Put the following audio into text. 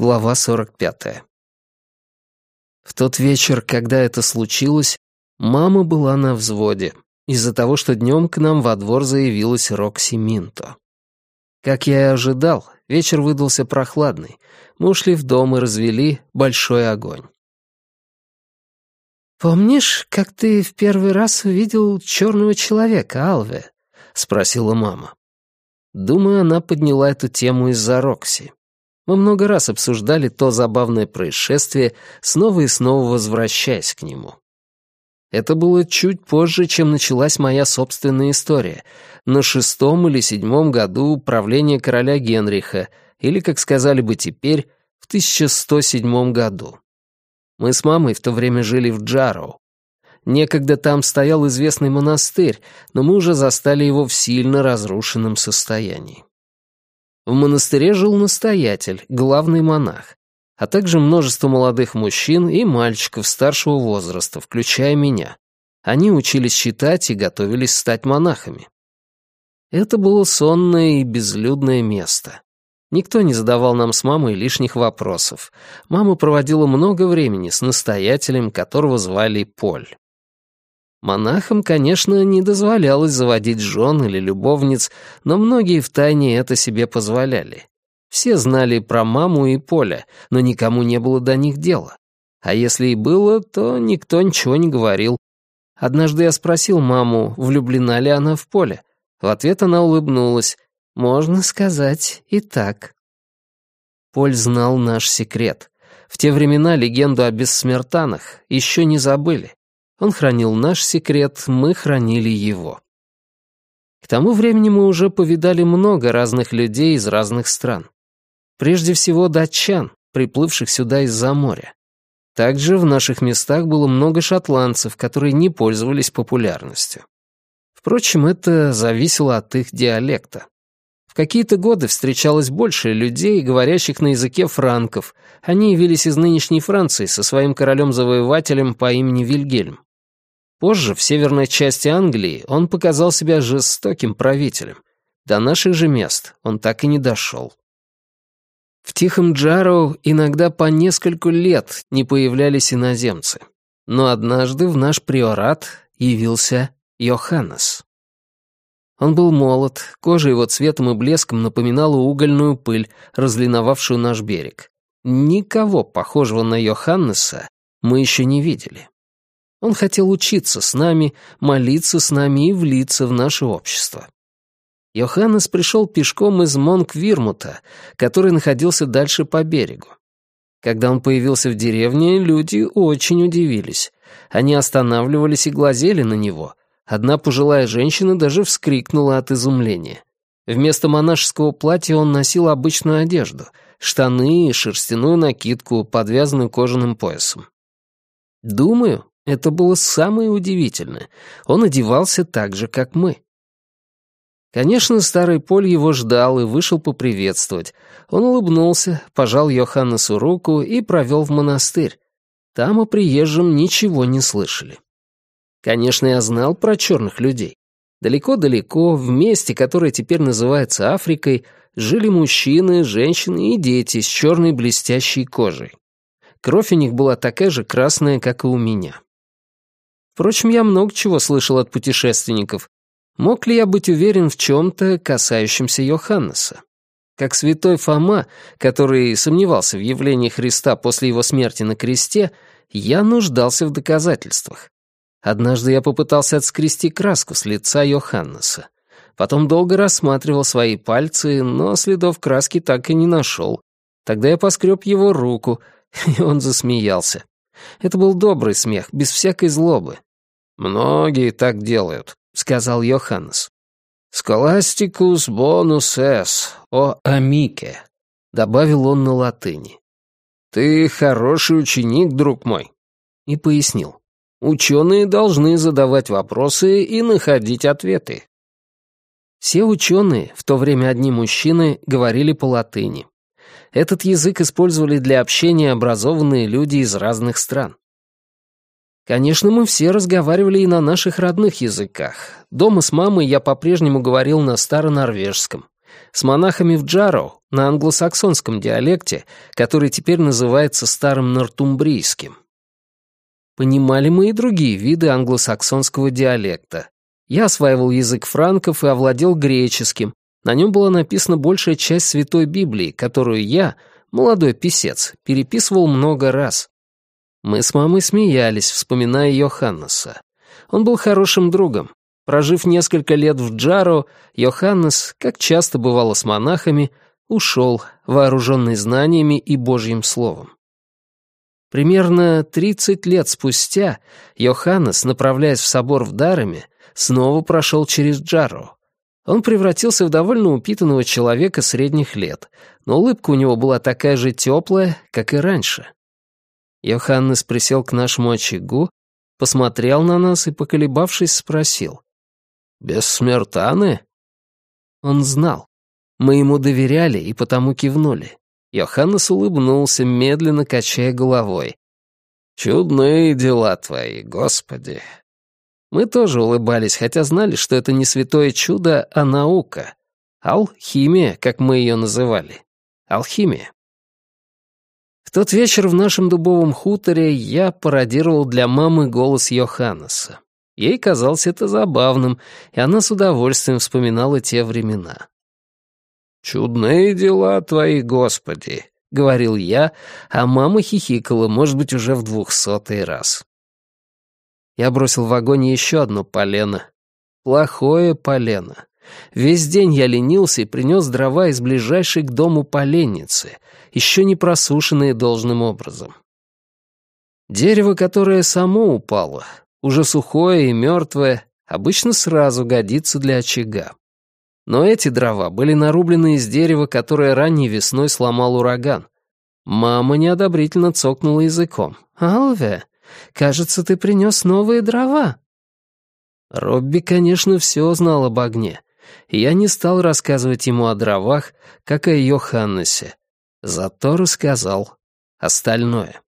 Глава 45. В тот вечер, когда это случилось, мама была на взводе из-за того, что днем к нам во двор заявилась Рокси Минто. Как я и ожидал, вечер выдался прохладный. Мы ушли в дом и развели большой огонь. «Помнишь, как ты в первый раз увидел черного человека, Алве?» — спросила мама. Думаю, она подняла эту тему из-за Рокси. Мы много раз обсуждали то забавное происшествие, снова и снова возвращаясь к нему. Это было чуть позже, чем началась моя собственная история, на шестом или седьмом году правления короля Генриха, или, как сказали бы теперь, в 1107 году. Мы с мамой в то время жили в Джароу. Некогда там стоял известный монастырь, но мы уже застали его в сильно разрушенном состоянии. В монастыре жил настоятель, главный монах, а также множество молодых мужчин и мальчиков старшего возраста, включая меня. Они учились читать и готовились стать монахами. Это было сонное и безлюдное место. Никто не задавал нам с мамой лишних вопросов. Мама проводила много времени с настоятелем, которого звали Поль. Монахам, конечно, не дозволялось заводить жен или любовниц, но многие втайне это себе позволяли. Все знали про маму и Поля, но никому не было до них дела. А если и было, то никто ничего не говорил. Однажды я спросил маму, влюблена ли она в Поле. В ответ она улыбнулась. Можно сказать и так. Поль знал наш секрет. В те времена легенду о бессмертанах еще не забыли. Он хранил наш секрет, мы хранили его. К тому времени мы уже повидали много разных людей из разных стран. Прежде всего датчан, приплывших сюда из-за моря. Также в наших местах было много шотландцев, которые не пользовались популярностью. Впрочем, это зависело от их диалекта какие-то годы встречалось больше людей, говорящих на языке франков. Они явились из нынешней Франции со своим королем-завоевателем по имени Вильгельм. Позже, в северной части Англии, он показал себя жестоким правителем. До наших же мест он так и не дошел. В Тихом Джароу иногда по нескольку лет не появлялись иноземцы. Но однажды в наш приорат явился Йоханнес. Он был молод, кожа его цветом и блеском напоминала угольную пыль, разлиновавшую наш берег. Никого похожего на Йоханнеса мы еще не видели. Он хотел учиться с нами, молиться с нами и влиться в наше общество. Йоханнес пришел пешком из Монк-Вирмута, который находился дальше по берегу. Когда он появился в деревне, люди очень удивились. Они останавливались и глазели на него, Одна пожилая женщина даже вскрикнула от изумления. Вместо монашеского платья он носил обычную одежду — штаны и шерстяную накидку, подвязанную кожаным поясом. Думаю, это было самое удивительное. Он одевался так же, как мы. Конечно, старый Поль его ждал и вышел поприветствовать. Он улыбнулся, пожал Йоханнесу руку и провел в монастырь. Там о приезжем ничего не слышали. Конечно, я знал про черных людей. Далеко-далеко, в месте, которое теперь называется Африкой, жили мужчины, женщины и дети с черной блестящей кожей. Кровь у них была такая же красная, как и у меня. Впрочем, я много чего слышал от путешественников. Мог ли я быть уверен в чем-то, касающемся Йоханнеса? Как святой Фома, который сомневался в явлении Христа после его смерти на кресте, я нуждался в доказательствах. Однажды я попытался отскрести краску с лица Йоханнеса. Потом долго рассматривал свои пальцы, но следов краски так и не нашел. Тогда я поскреб его руку, и он засмеялся. Это был добрый смех, без всякой злобы. «Многие так делают», — сказал Йоханнес. «Сколастикус бонус эс, о амике», — добавил он на латыни. «Ты хороший ученик, друг мой», — и пояснил. Ученые должны задавать вопросы и находить ответы. Все ученые, в то время одни мужчины, говорили по латыни. Этот язык использовали для общения образованные люди из разных стран. Конечно, мы все разговаривали и на наших родных языках. Дома с мамой я по-прежнему говорил на старонорвежском. с монахами в Джаро на англосаксонском диалекте, который теперь называется старым нортумбрийским. Понимали мы и другие виды англосаксонского диалекта. Я осваивал язык франков и овладел греческим. На нем была написана большая часть Святой Библии, которую я, молодой писец, переписывал много раз. Мы с мамой смеялись, вспоминая Йоханнеса. Он был хорошим другом. Прожив несколько лет в Джаро, Йоханнес, как часто бывало с монахами, ушел, вооруженный знаниями и Божьим Словом. Примерно 30 лет спустя Йоханнес, направляясь в собор в Дараме, снова прошел через Джаро. Он превратился в довольно упитанного человека средних лет, но улыбка у него была такая же теплая, как и раньше. Йоханнес присел к нашему очагу, посмотрел на нас и, поколебавшись, спросил. «Бессмертаны?» Он знал. Мы ему доверяли и потому кивнули. Йоханнес улыбнулся, медленно качая головой. «Чудные дела твои, Господи!» Мы тоже улыбались, хотя знали, что это не святое чудо, а наука. Алхимия, как мы ее называли. Алхимия. В тот вечер в нашем дубовом хуторе я пародировал для мамы голос Йоханнеса. Ей казалось это забавным, и она с удовольствием вспоминала те времена. «Чудные дела твои, Господи!» — говорил я, а мама хихикала, может быть, уже в двухсотый раз. Я бросил в огонь еще одно полено. Плохое полено. Весь день я ленился и принес дрова из ближайшей к дому поленницы, еще не просушенные должным образом. Дерево, которое само упало, уже сухое и мертвое, обычно сразу годится для очага. Но эти дрова были нарублены из дерева, которое ранней весной сломал ураган. Мама неодобрительно цокнула языком. «Алве, кажется, ты принес новые дрова». Робби, конечно, все знал об огне, я не стал рассказывать ему о дровах, как о Йоханнесе. Зато рассказал остальное.